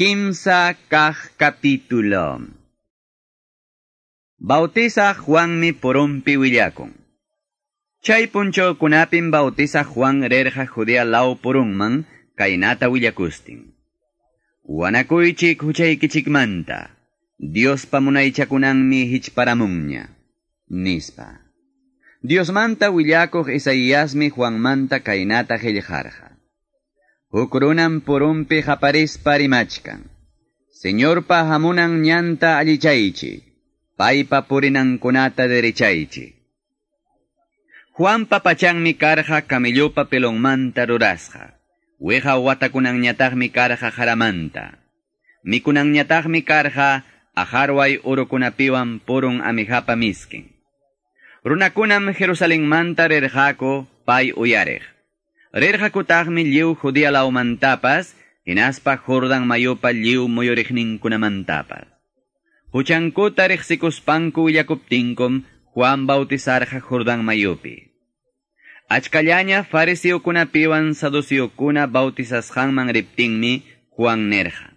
Kimsa kah kapitulo. Bautiza Juan mi porumpi willakon. Chay puncho kunapin bautiza Juan rerja judea lau porunman kainata willakustin. Wanakuychik huchaykichikmanta. Dios pamunaychakunanmi hichparamunña. Nispa. Dios manta willakoq Isaíasmi Juan manta kainata helljarja. Hukrunan purumpi haparispa rimachkan. Señorpa hamunan ñanta allichaychi. Paypa purinankunata derechaychi. Juanpa pachanmi karja camillopa pelonmanta rurasja. Weja watakunanñataqmi karja jaramanta. Mikunanñataqmi karja ajarway urukunapiwan purun amijapa miskin. Runakunam Jerusalemmanta rerjako pay uyarej. Rerjakutahmi liu judía lao mantapas, inaspa jordan mayopa liu moyorejnin kunamantapas. Huchankuta rexikuspanku yakuptinkum, Juan bautizarja jordan mayopi. Achkallaña farisio kunapiwan saducio kuna bautizas hangman Juan nerja.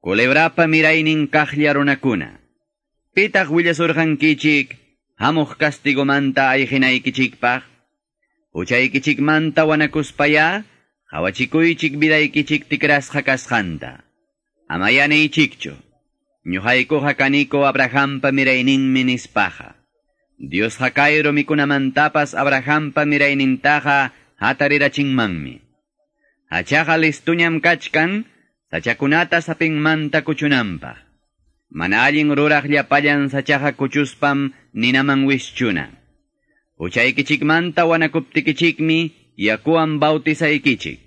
Kulebrapa mirainin kajliarunakuna. Pitak huyasurjan kichik, hamuk castigo manta Uchaykichikmanta wanakuspaya, hawachikuychik vidaykichik tikrasqa kasqanta. Amayanaychikchu. Ñuhaykuqa kaniko Abrahampa mirayninmi nispaja. Dios hakayro mikunamantapas Abrahampa miraynintaja hatarirachinmanmi. Hachaqa listuñam kachkan, sachakunata sapinmanta kuchunanpaq. Mana allin ruraq llapallan sachaqa kuchuspam ninaman wischuna. Uchaykichikmanta wanakuptikichikmi yakuan bautizaykichik.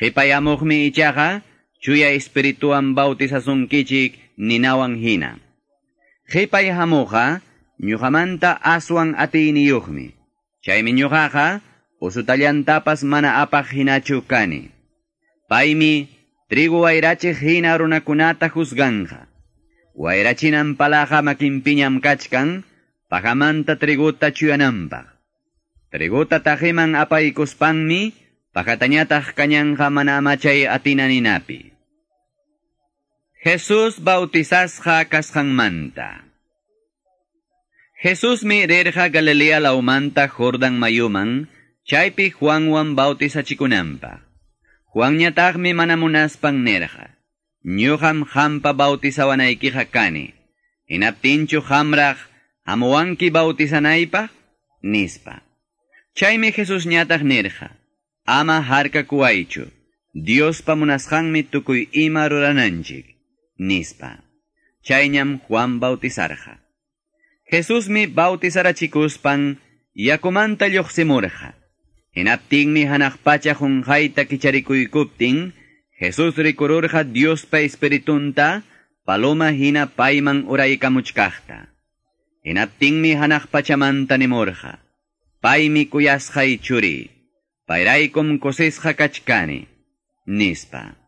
Hipayamuqmi ichaqa chuya espirituan bautizasunkichik ninawan hina. Hipay hamuqa ñuqamanta aswan atiniyuqmi. Chaymi ñuqaqa usutallantapas mana apaq hinachu kani. Paymi trigu wayrachiq hina runakunata juzganja. Wayrachinan palaqa makinpiñam kachkan, pagamanta triguta chuyanampaq. Triguta tajiman apaykuspanmi, pakatañataq kañanja mana amachay atinaninapi. Jesus bautizasqa kasqanmanta. Jesus mi rirja Galilea laumanta Jordan mayuman, chaypi Juanwan bautizachikunampa. Juan ñataqmi mana munaspang nerja. Ñuham hampa bautizawanaykiqa kani. Hinaptinchu hamraq hamuwanki bautizanaypaq? Nispa. Chaymi Jesus ñataq nirqa. Ama harka kuwaychu. Dios pamunasqanmi tukuy ima rurananchik. Nispa. Chayñam Juan bautizarqa. Jesusmi bautizarachikuspan yakumanta lluqsimurqa. Hinaptinmi hanaqpacha junqayta kicharikuykuptin, Jesus rikururqa Diospa espiritunta, paloma hina payman uraykamuchkaqta. Hinaptinmi hanaqpachamanta nimurqa. Paymi kuyasqay churi. Payraykum kusisqa kachkani. Nispa.